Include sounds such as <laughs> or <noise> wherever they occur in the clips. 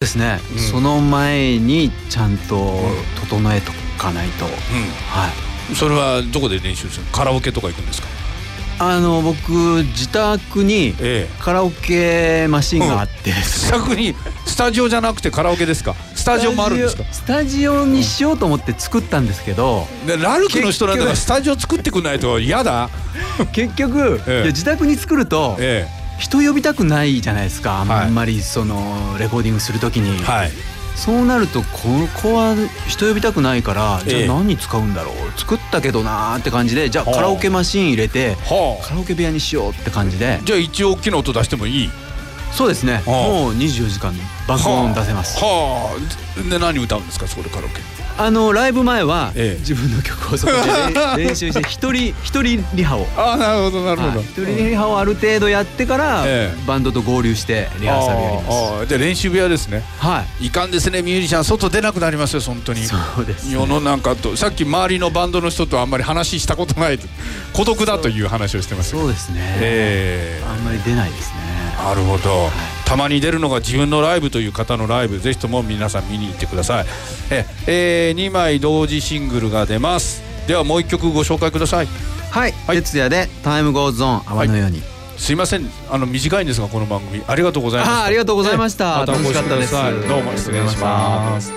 ですね、うん。その前にちゃんと整えとかないと、はい。うん、それはどこで練習する？カラオケとか行くんですか？あの僕自宅にええ。カラオケマシンがあって。ですね、自宅に？スタジオじゃなくてカラオケですか？スタジオもあるんですか？スタジオにしようと思って作ったんですけど、でラルクの人なんだから結スタジオ作ってくんないと嫌だ。<laughs> 結局、ええ。自宅に作るとえ人呼びたくないじゃないですか。あん,、はいまりそのレコーディングするときに、えはい。そうなるとここは人呼びたくないからじゃええあ何に使うんだろう。作ったけどなーって感じでじゃあはあ。カラオケマシン入れてはあ。カラオケ部屋にしようって感じで。じゃあ一応大きな音出してもいい？そうですね。はあ。もう24時間爆音出せます。はあ。で何歌うんですかそこでカラオケあのライブ前はええ。自分の曲をそこで <laughs> 練習して一人一人リハを。ああなるほどなるほど、はい。一人リハをある程度やってからええ。バンドと合流してリハーサルやります。ああで練習部屋ですね。はい。かんですねミュージシャン外出なくなりますよ本当に。<laughs> そうですね。世の中と。さっき周りのバンドの人とあんまり話したことない。<laughs> 孤独だという話をしてますよそうですね。えあんまり出ないですね。えなるほどたまに出るのが自分のライブという方のライブぜひとも皆さん見に行ってください。ええ2枚同時シングルが出ます。ではもう一曲ご紹介ください。はい。はい。徹夜で Time Goes On 泡のように。すいません。あの短いんですがこの番組。ありがとうございました。あありがとうございました。ええ。またお越しください。どうも失礼します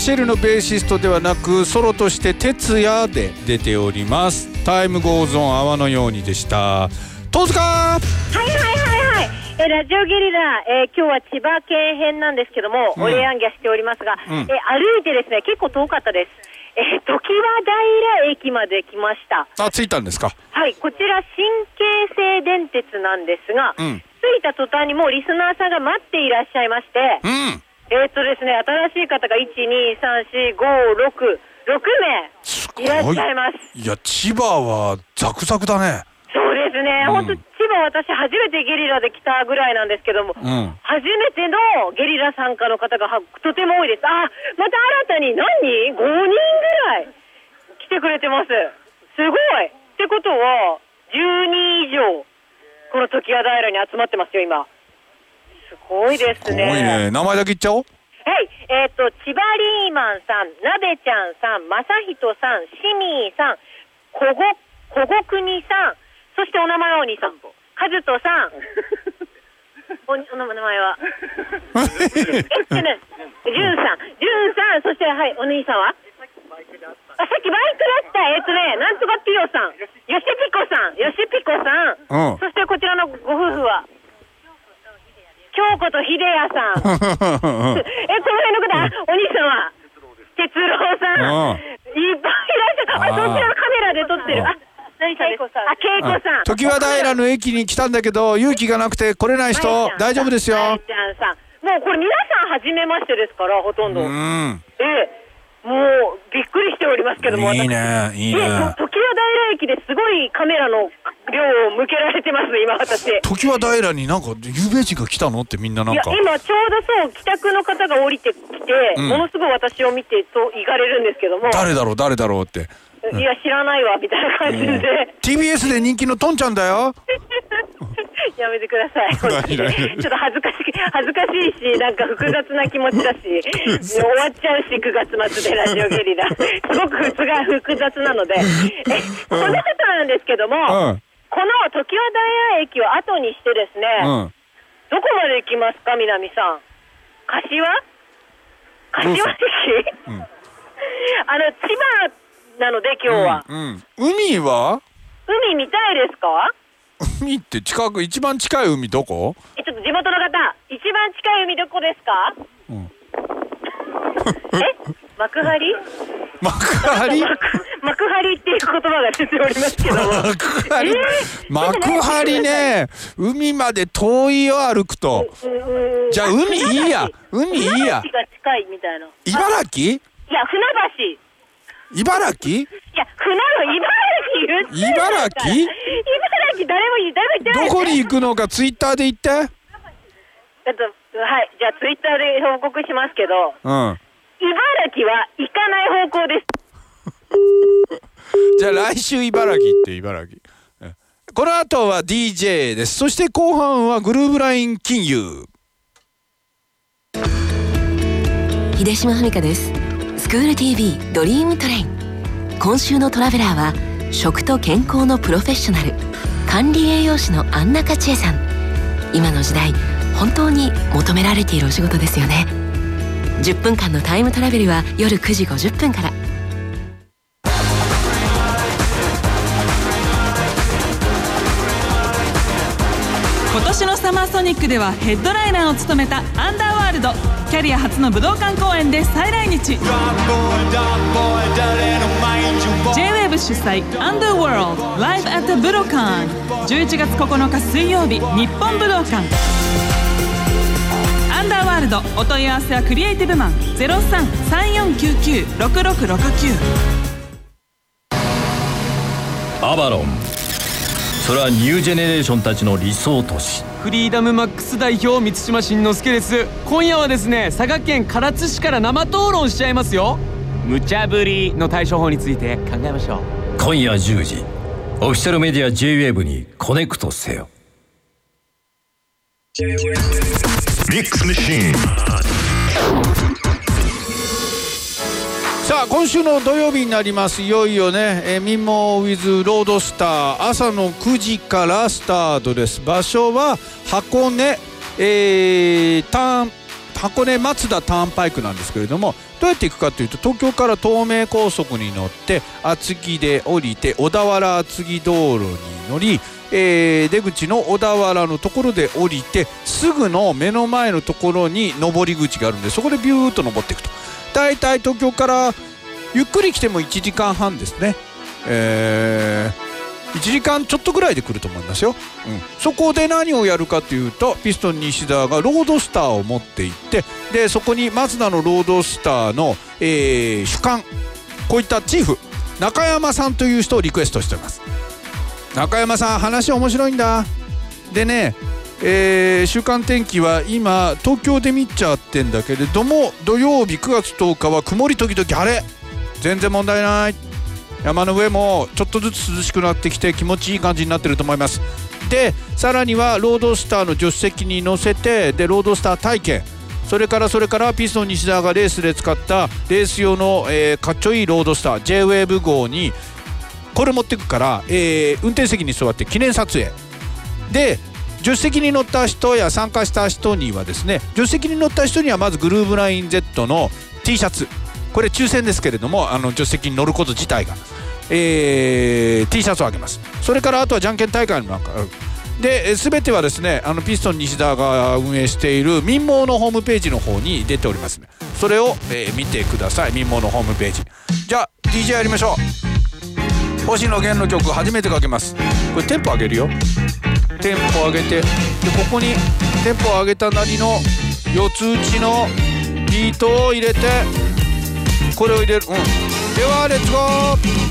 ンシェルのベーシストではなくソロとして徹夜で出ております。タイムゴーゾン泡のようにでした。戸塚はいはいはいはい。えラジオゲリラ、えー今日は千葉県編なんですけども、うん。お礼行脚しておりますが、うん。えー歩いてですね、結構遠かったです。えー、常盤平駅まで来ました。あ着いたんですか?はい、こちら神経製電鉄なんですが、うん。着いた途端にもうリスナーさんが待っていらっしゃいまして、うんえーっとですね、新しい方が1、2、3、4、5、6、6名いらっしゃいます。いや千葉はザクザクだねそうですね、うん本当、千葉、私、初めてゲリラで来たぐらいなんですけども、うん初めてのゲリラ参加の方がはとても多いです。あ、また新たに何？人 ?5 人ぐらい来てくれてます。すごいってことは、10人以上、この時矢平に集まってますよ、今。すごいですすごいね。ね名前だけ言っちゃおうはい、えっ、と、千葉リーマンさん、なべちゃんさん、まさひとさん、しみーさん、こご、こごくにさん、そしてお名前はお兄さん。かずとさん。<laughs> お、お名前は。えっとね、じゅんさん、じゅんさん、そして、はい、お兄さんはあ、さっきバイクだった、えっとね、なんとかピヨさん、よしピコさん、よしピコさん、うんそしてこちらのご夫婦は、京子と秀也さん。<laughs> え、この辺の方、あお兄さんは、哲郎さん。うんいっぱいいらっしゃる。あ、あーそちらのカメラで撮ってる。うんあ、何さんですあ、恵子さん。時和平の駅に来たんだけど勇気がなくて来れない人大丈夫ですよちゃんさん。もうこれ皆さん初めましてですから、ほとんど。うんええ。もう、びっくりしておりますけども。いいね私いいねえと時和平駅ですごいカメラの量を向けられてます、今私。時は平になんか有名人が来たのってみんなないんやか今ちょうどそう帰宅の方が降りてきて、うん。ものすごい私を見てと行かれるんですけども。誰だろう誰だろうって。いや知らないわみたいな感じで、TBS で人気のトンちゃんだよ。<laughs> やめてくださいちょ何っと恥ずかしい恥ずかしいしなんか複雑な気持ちだし。<laughs> 終わっちゃうし9月末でラジオゲリラ。すごく複雑複雑なので。えこの後なんですけども、うんこの常盤平駅を後にしてですね、うん。どこまで行きますか南さん？柏？柏駅、うん。<laughs> あの千葉なので今日は、うんうん。海は？海見たいですか？海って近く一番近い海どこ？えちょっと地元の方一番近い海どこですか、うん。え？幕張？<laughs> 幕張？幕 <laughs> 幕張っていう言葉が出ておりますけども。幕張。えー？幕張ね。海まで遠いよ歩くと。じゃあ海いいや。海いいや。いみたいな。茨城？いや船橋。い茨城？や船の茨城言って茨城？茨城誰も言誰も言ってない。どこに行くのかツイッターで言って。えっと、はい。じゃあ、ツイッターで報告しますけど、うん茨城は行かない方向です。<laughs> じゃあ来週茨城って茨城。うんこの後は DJ です。そして後半は GROOVE LINE 金曜。秀島史香です。スクール TV ドリームトレイン。今週のトラベラーは食と健康のプロフェッショナル。管理栄養士の安中千恵さん。今の時代本当に求められているお仕事ですよね10分間のタイムトラベルは夜9時50分から。今年のサマーソニックではヘッドライナーを務めたアンダーワールド。キャリア初の武道館公演で再来日。J-WAVE 主催アンダーワールドライブアット武道館11月9日水曜日日本武道館。ダーワールド。お問い合わせはクリエイティブマン。0334996669アバロン。それはニュージェネレーションたちの理想都市。フリーダムマックス代表満島真之介です。今夜はですね佐賀県唐津市から生討論しちゃいますよ。無茶ぶりの対処法について考えましょう。今夜10時。オフィシャルメディア JWAVE にコネクトせよ Mix Machine. さあ今週の土曜日になります。いよいよね、えー、ミモウィズロードスター朝の9時からスタートです。場所は箱根、えー、ターン箱根松田ターンパイクなんですけれどもどうやって行くかというと東京から東名高速に乗って厚木で降りて小田原厚木道路に乗り、えー出口の小田原のところで降りてすぐの目の前のところに上り口があるんでそこでビューッと登っていくと。大体東京からゆっくり来ても1時間半ですね。えー、1時間ちょっとぐらいで来ると思いますよ、うん、そこで何をやるかというとピストン西田がロードスターを持って行ってでそこにマツダのロードスターの、えー主幹こういったチーフ中山さんという人をリクエストしております。中山さん話面白いんだ。でねえー週間天気は今東京で見ちゃってんだけれども土曜日9月10日は曇り時々晴れ。全然問題ない。山の上もちょっとずつ涼しくなってきて気持ちいい感じになってると思います。でさらにはロードスターの助手席に乗せてでロードスター体験それからそれからピストン西田がレースで使ったレース用の、えーかっちょいいロードスター J-WAVE 号にこれ持ってくから、えー運転席に座って記念撮影。で助手席に乗った人や参加した人にはですね助手席に乗った人にはまずグルーブライン Z の T シャツ。これ抽選ですけれどもあの助手席に乗ること自体が、えー T シャツをあげます。それからあとはじゃんけん大会もなんかで全てはですねあのピストン西田が運営している民網のホームページの方に出ておりますね。それを、えー見てください。民網のホームページ。じゃあ DJ やりましょう。星野源の曲初めてかけます。これテンポ上げるよ。テンポ上げて。でここにテンポ上げたなりの四つ打ちのビートを入れてこれを入れる。うん。ではレッツゴー。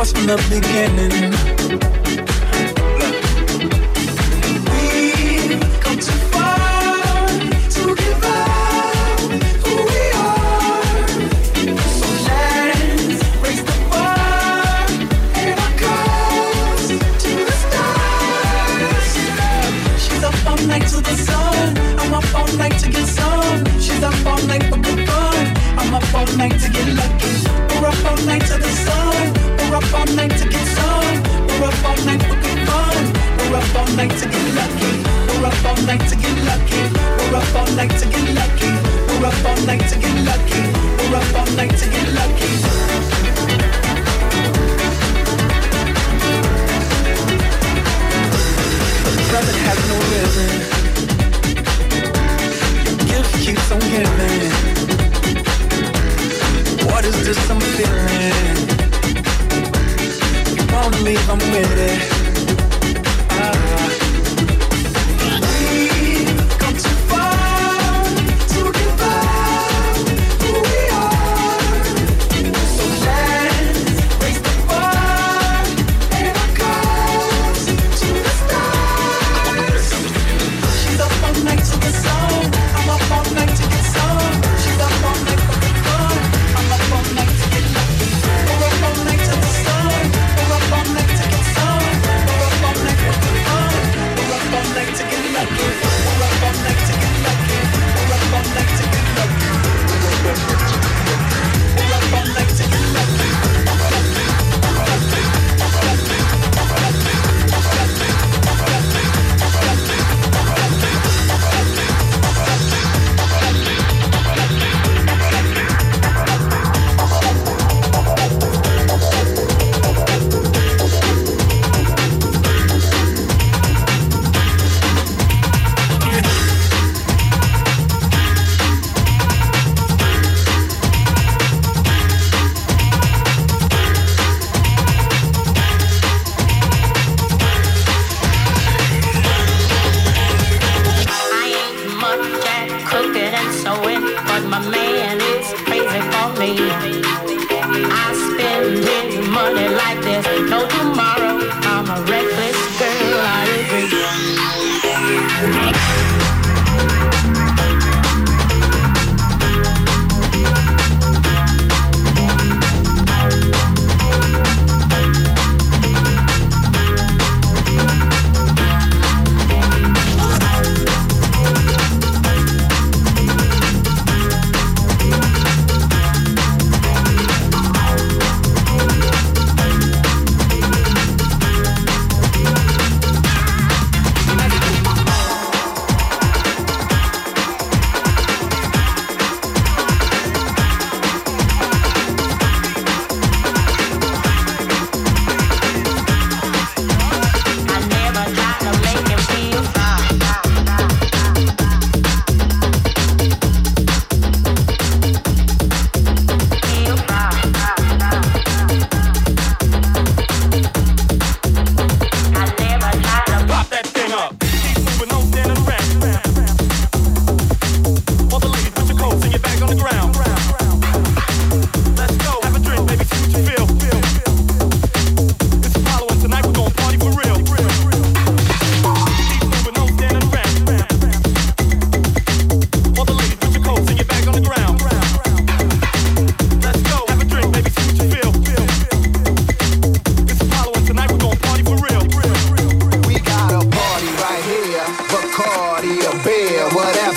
lost in the beginning. We've come too far to give up who we are. So let's raise the bar and the stars. She's up all night to the sun. I'm up all night to get some. She's up all night for fun. I'm up all night to get lucky. We're up all night to night to get some. We're up all night for good fun. We're up all night to get lucky. We're up all night to get lucky. We're up all night to get lucky. We're up all night to get lucky. We're up all night to get lucky. Present has no rhythm. Your gift keeps on giving. What is this I'm feeling? on me, I'm with it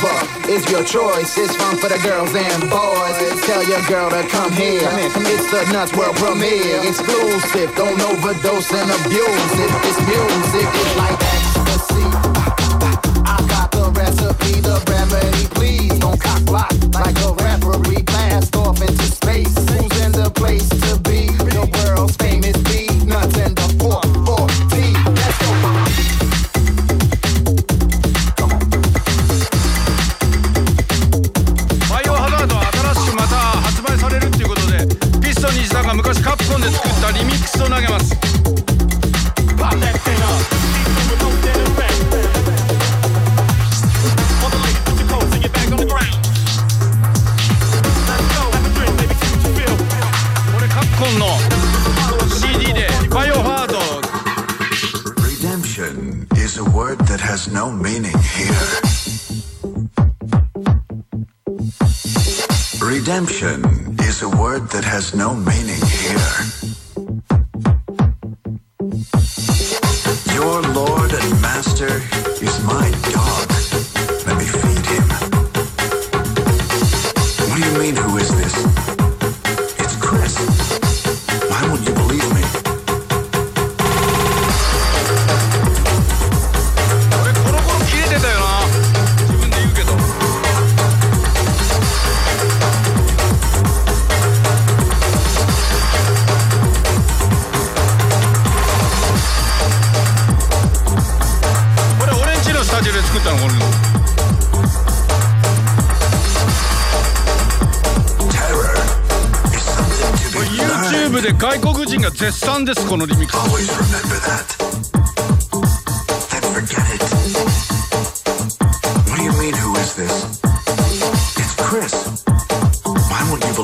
over. It's your choice. It's fun for the girls and boys. Tell your girl to come here. Come. It's the Nuts World premiere. Exclusive. Don't overdose and abuse it. It's music. It's like ecstasy. I got the recipe, the remedy. Please don't cock block like a Redemption is a word that has no meaning here.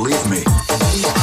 believe me.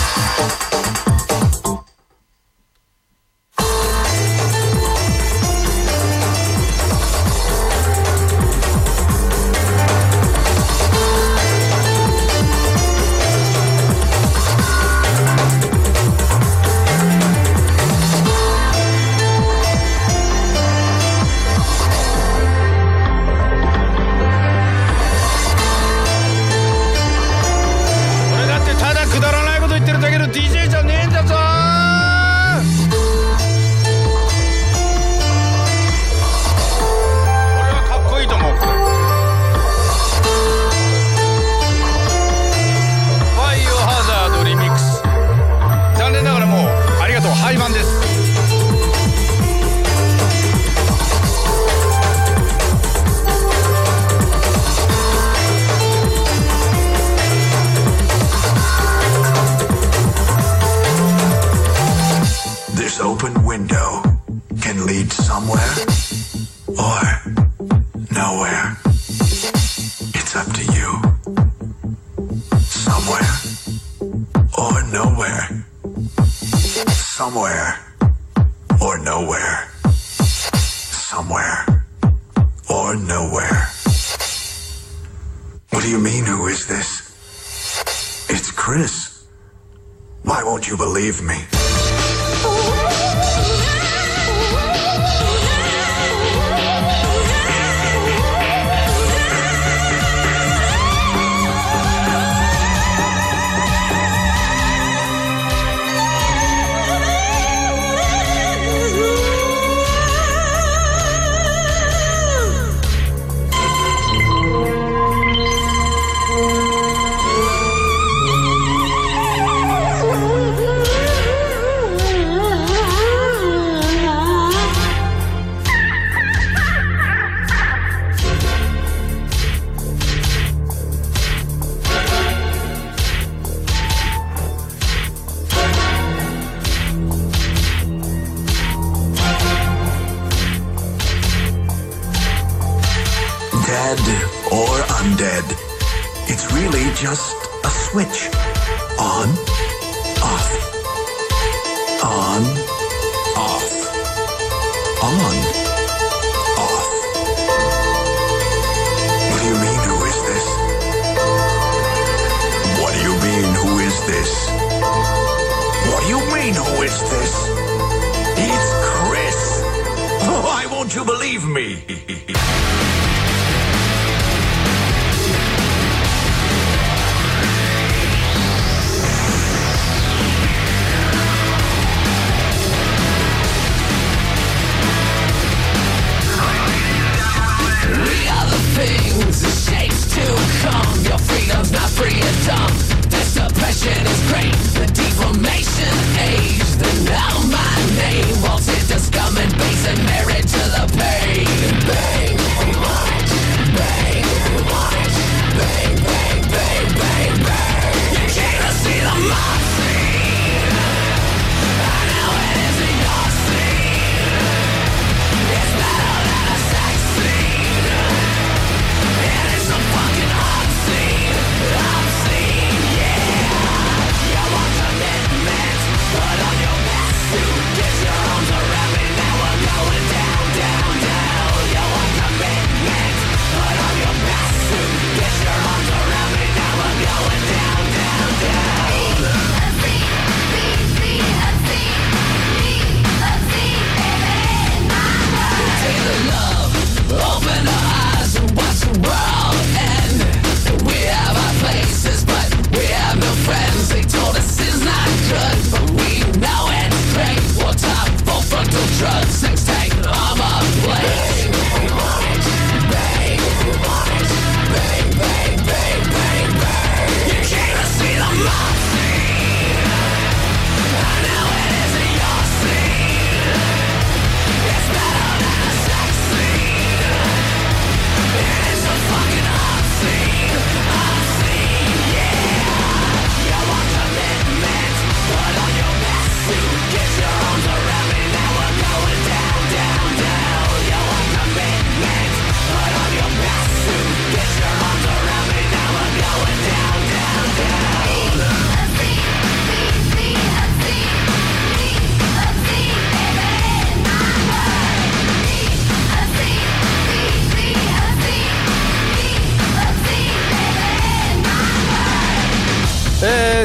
somewhere?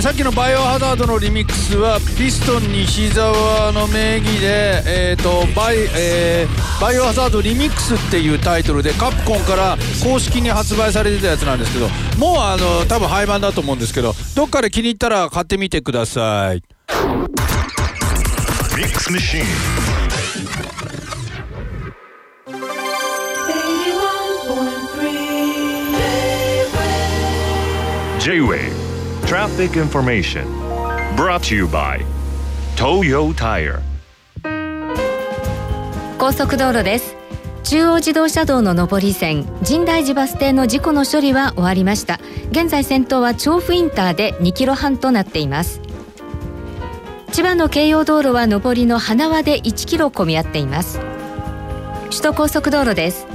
さっきの「バイオハザード」のリミックスはピストン西澤の名義で、えーとバイえーバイオハザードリミックスっていうタイトルでカプコンから公式に発売されてたやつなんですけどもうあの多分廃盤だと思うんですけどどっかで気に入ったら買ってみてください Mix Machine. J-Wave Traffic Information. Brought to you by Toyo Tire. 高速道路です。中央自動車道の上り線神大寺バス停の事故の処理は終わりました。現在先頭は調布インターで2キロ半となっています。千葉の京葉道路は上りの花輪で1キロ混み合っています。首都高速道路です。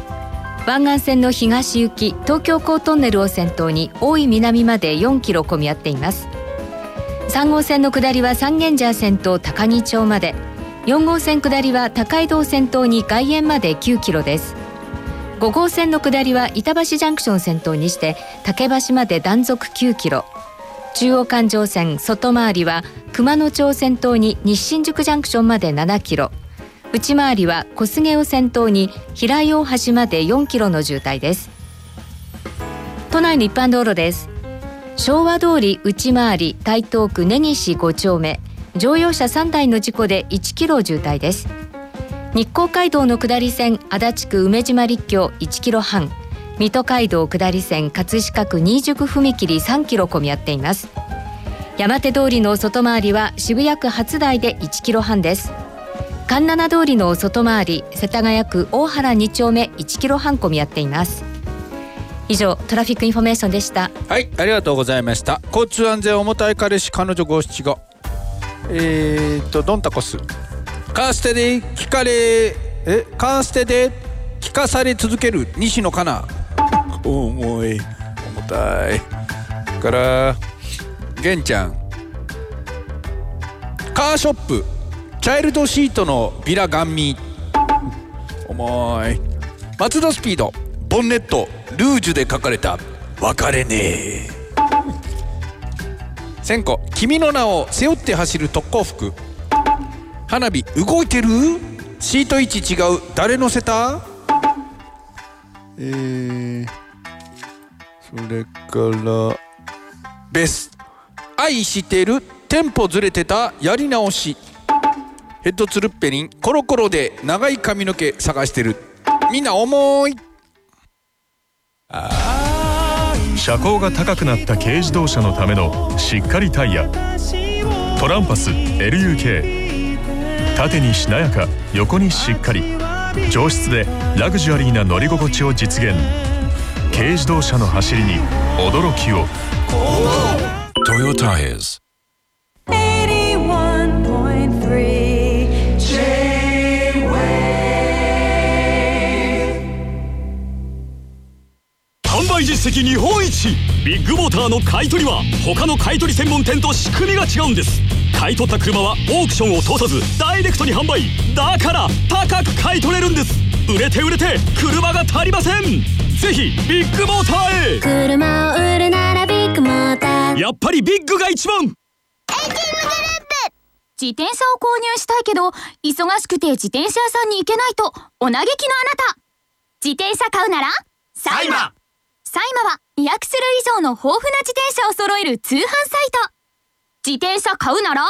湾岸線の東行き東京港トンネルを先頭に大井南まで4キロ混み合っています。3号線の下りは三軒茶屋先頭高木町まで。4号線下りは高井道先頭に外苑まで9キロです。5号線の下りは板橋ジャンクション先頭にして竹橋まで断続9キロ。中央環状線外回りは熊野町先頭に西新宿ジャンクションまで7キロ。内回りは小菅を先頭に平井大橋まで4キロの渋滞です。都内の一般道路です。昭和通り内回り台東区根岸5丁目。乗用車3台の事故で1キロ渋滞です。日光街道の下り線足立区梅島立教1キロ半。水戸街道下り線葛飾区新宿踏切3キロ混み合っています。山手通りの外回りは渋谷区初台で1キロ半です。環七通りの外回り世田谷区大原2丁目1キロ半混み合っています。以上 traffic information でした。はいありがとうございました。交通安全重たい彼氏彼女五七五。えー、っとドンタコス。カーステで聞かれえカーステで聞かされ続ける西野カナ。重い。重たい。から玄ちゃん。カーショップ。チャイルドシートのビラガンミ。重い。松戸スピード。ボンネット。ルージュで書かれた「別れねえ」千個。君の名を背負って走る特攻服。花火。動いてる？シート位置違う。誰乗せた？えー、それから。ベス。愛してる。テンポずれてた。やり直し。ヘッドツルッペリンコロコロで長い髪の毛探してる。みんな重い。車高が高くなった軽自動車のためのしっかりタイヤ。トランパス LUK 縦にしなやか横にしっかり。上質でラグジュアリーな乗り心地を実現。軽自動車の走りに驚きを。Toyo Tires 販売実績日本一。ビッグモーターの買い取りは他の買い取り専門店と仕組みが違うんです。買い取った車はオークションを通さずダイレクトに販売。だから高く買い取れるんです。売れて売れて車が足りません。ぜひビッグモーターへ。車を売るならビッグモーター。やっぱりビッグが一番。自転車を購入したいけど忙しくて自転車屋さんに行けないとお嘆きのあなた。自転車買うならサイマサイマは200種類以上の豊富な自転車を揃える通販サイト。自転車買うなら？